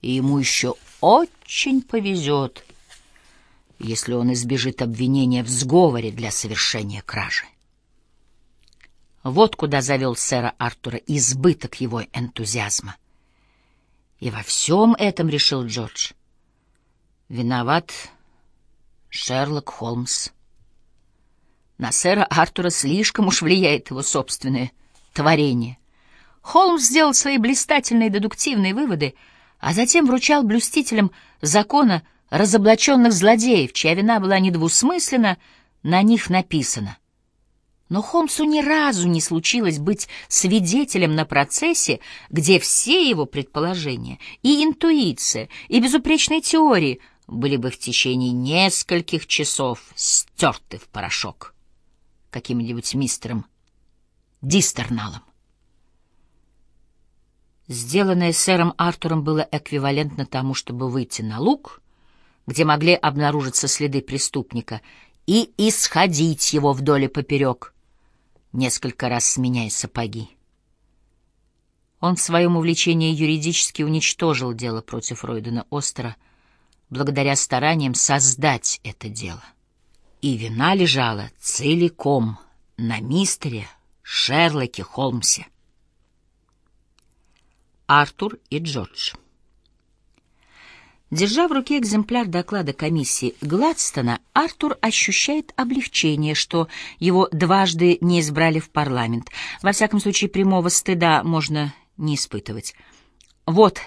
и ему еще очень повезет, если он избежит обвинения в сговоре для совершения кражи. Вот куда завел сэра Артура избыток его энтузиазма. И во всем этом, решил Джордж, виноват Шерлок Холмс. На сэра Артура слишком уж влияет его собственное творение. Холмс сделал свои блистательные дедуктивные выводы, а затем вручал блюстителям закона разоблаченных злодеев, чья вина была недвусмысленно на них написана. Но Холмсу ни разу не случилось быть свидетелем на процессе, где все его предположения, и интуиция, и безупречные теории были бы в течение нескольких часов стерты в порошок каким-нибудь мистером Дистерналом. Сделанное сэром Артуром было эквивалентно тому, чтобы выйти на луг, где могли обнаружиться следы преступника, и исходить его вдоль и поперек, несколько раз сменяя сапоги. Он в своем увлечении юридически уничтожил дело против Ройдена Остера благодаря стараниям создать это дело. И вина лежала целиком на мистере Шерлоке Холмсе. Артур и Джордж Держа в руке экземпляр доклада комиссии Гладстона, Артур ощущает облегчение, что его дважды не избрали в парламент. Во всяком случае, прямого стыда можно не испытывать. Вот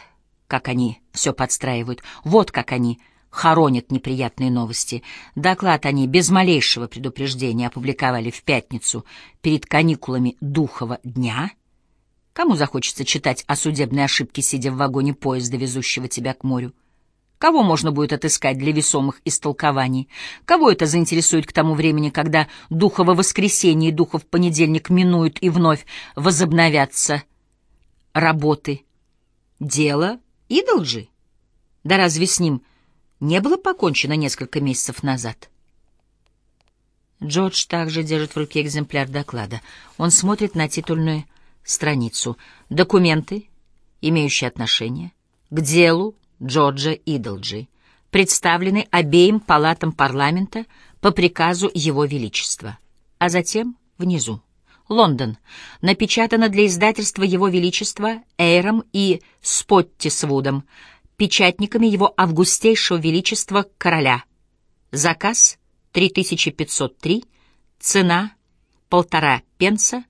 как они все подстраивают, вот как они хоронят неприятные новости. Доклад они без малейшего предупреждения опубликовали в пятницу перед каникулами Духова дня. Кому захочется читать о судебной ошибке, сидя в вагоне поезда, везущего тебя к морю? Кого можно будет отыскать для весомых истолкований? Кого это заинтересует к тому времени, когда духово воскресенье и духов понедельник минуют и вновь возобновятся работы? Дело Идолджи? Да разве с ним не было покончено несколько месяцев назад? Джордж также держит в руке экземпляр доклада. Он смотрит на титульную страницу. Документы, имеющие отношение к делу Джорджа Идолджи, представлены обеим палатам парламента по приказу Его Величества. А затем внизу. Лондон. Напечатано для издательства Его Величества Эйром и Споттисвудом, печатниками Его Августейшего Величества Короля. Заказ 3503, цена полтора пенса,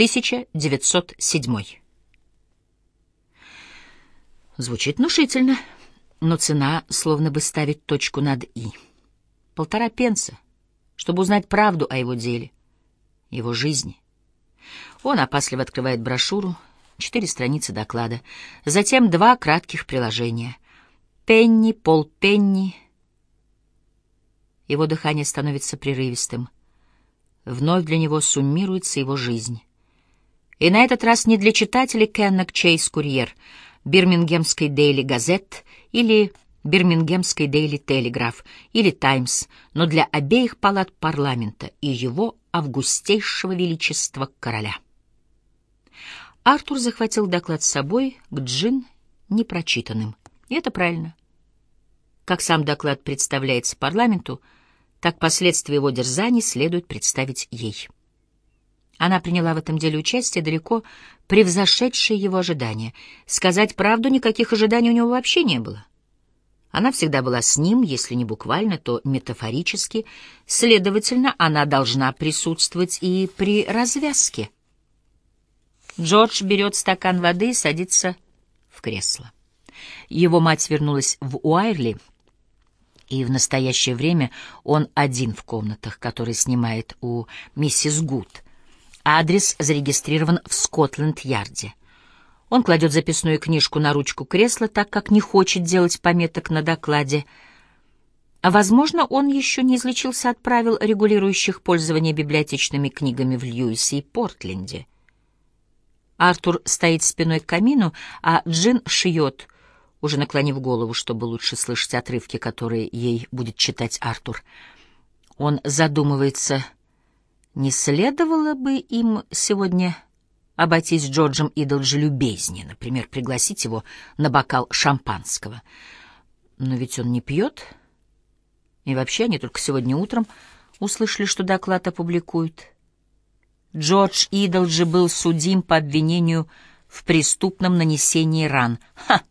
1907. Звучит внушительно, но цена словно бы ставит точку над «и». Полтора пенса, чтобы узнать правду о его деле, его жизни. Он опасливо открывает брошюру, четыре страницы доклада, затем два кратких приложения. Пенни, полпенни. Его дыхание становится прерывистым. Вновь для него суммируется его жизнь. И на этот раз не для читателей Кеннек Чейз Курьер — Бирмингемской Дейли Газет или Бирмингемской Дейли Телеграф или Таймс, но для обеих палат парламента и его августейшего величества короля. Артур захватил доклад с собой к Джин непрочитанным. И это правильно. Как сам доклад представляется парламенту, так последствия его дерзаний следует представить ей. Она приняла в этом деле участие, далеко превзошедшее его ожидания. Сказать правду, никаких ожиданий у него вообще не было. Она всегда была с ним, если не буквально, то метафорически. Следовательно, она должна присутствовать и при развязке. Джордж берет стакан воды и садится в кресло. Его мать вернулась в Уайрли, и в настоящее время он один в комнатах, которые снимает у миссис Гуд — Адрес зарегистрирован в Скотланд-Ярде. Он кладет записную книжку на ручку кресла, так как не хочет делать пометок на докладе. А, возможно, он еще не излечился от правил, регулирующих пользование библиотечными книгами в Льюисе и Портленде. Артур стоит спиной к камину, а Джин шьет, уже наклонив голову, чтобы лучше слышать отрывки, которые ей будет читать Артур. Он задумывается не следовало бы им сегодня обойтись с Джорджем Идолджи любезнее, например, пригласить его на бокал шампанского. Но ведь он не пьет. И вообще они только сегодня утром услышали, что доклад опубликуют. Джордж Идолджи был судим по обвинению в преступном нанесении ран. Ха! —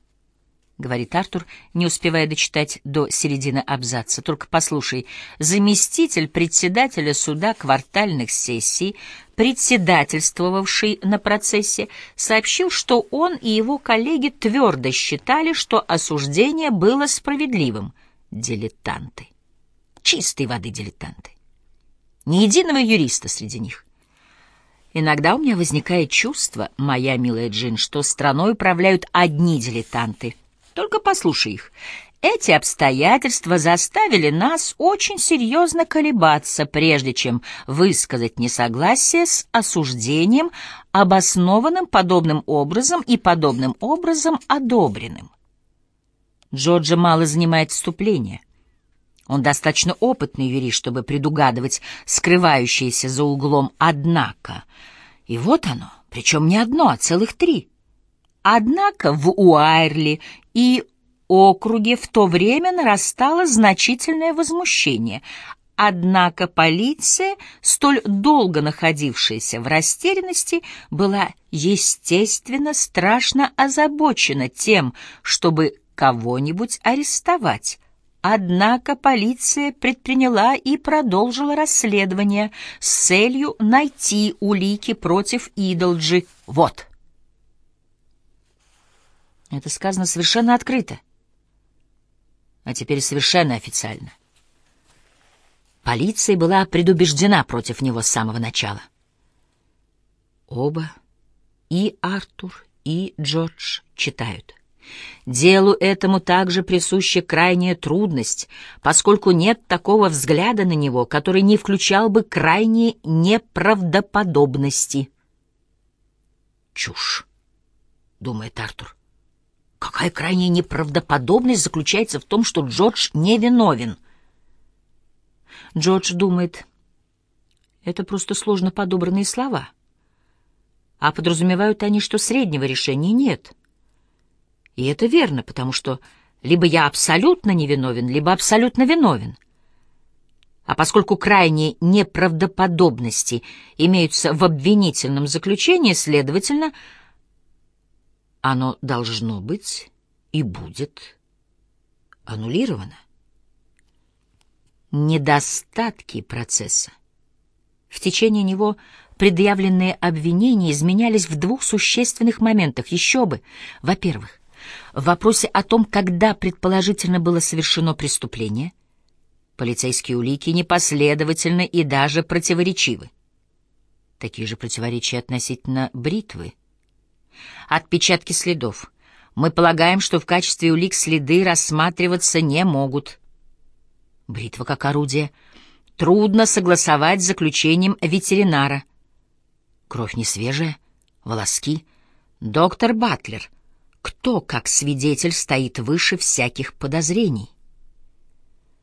говорит Артур, не успевая дочитать до середины абзаца. «Только послушай, заместитель председателя суда квартальных сессий, председательствовавший на процессе, сообщил, что он и его коллеги твердо считали, что осуждение было справедливым. Дилетанты. Чистой воды дилетанты. Ни единого юриста среди них. Иногда у меня возникает чувство, моя милая Джин, что страной управляют одни дилетанты — только послушай их. Эти обстоятельства заставили нас очень серьезно колебаться, прежде чем высказать несогласие с осуждением, обоснованным подобным образом и подобным образом одобренным. Джорджа мало занимает вступление. Он достаточно опытный юрист, чтобы предугадывать скрывающееся за углом «однако». И вот оно, причем не одно, а целых три — Однако в Уайрли и округе в то время нарастало значительное возмущение. Однако полиция, столь долго находившаяся в растерянности, была, естественно, страшно озабочена тем, чтобы кого-нибудь арестовать. Однако полиция предприняла и продолжила расследование с целью найти улики против Идолджи. Вот. Это сказано совершенно открыто. А теперь совершенно официально. Полиция была предубеждена против него с самого начала. Оба, и Артур, и Джордж, читают. Делу этому также присуща крайняя трудность, поскольку нет такого взгляда на него, который не включал бы крайней неправдоподобности. «Чушь», — думает Артур. Какая крайняя неправдоподобность заключается в том, что Джордж невиновен. Джордж думает, это просто сложно подобранные слова. А подразумевают они, что среднего решения нет. И это верно, потому что либо я абсолютно невиновен, либо абсолютно виновен. А поскольку крайние неправдоподобности имеются в обвинительном заключении, следовательно, оно должно быть и будет аннулировано. Недостатки процесса. В течение него предъявленные обвинения изменялись в двух существенных моментах. Еще бы. Во-первых, в вопросе о том, когда предположительно было совершено преступление, полицейские улики непоследовательны и даже противоречивы. Такие же противоречия относительно бритвы — Отпечатки следов. Мы полагаем, что в качестве улик следы рассматриваться не могут. Бритва как орудие. Трудно согласовать с заключением ветеринара. Кровь не свежая, волоски. Доктор Батлер. Кто, как свидетель, стоит выше всяких подозрений?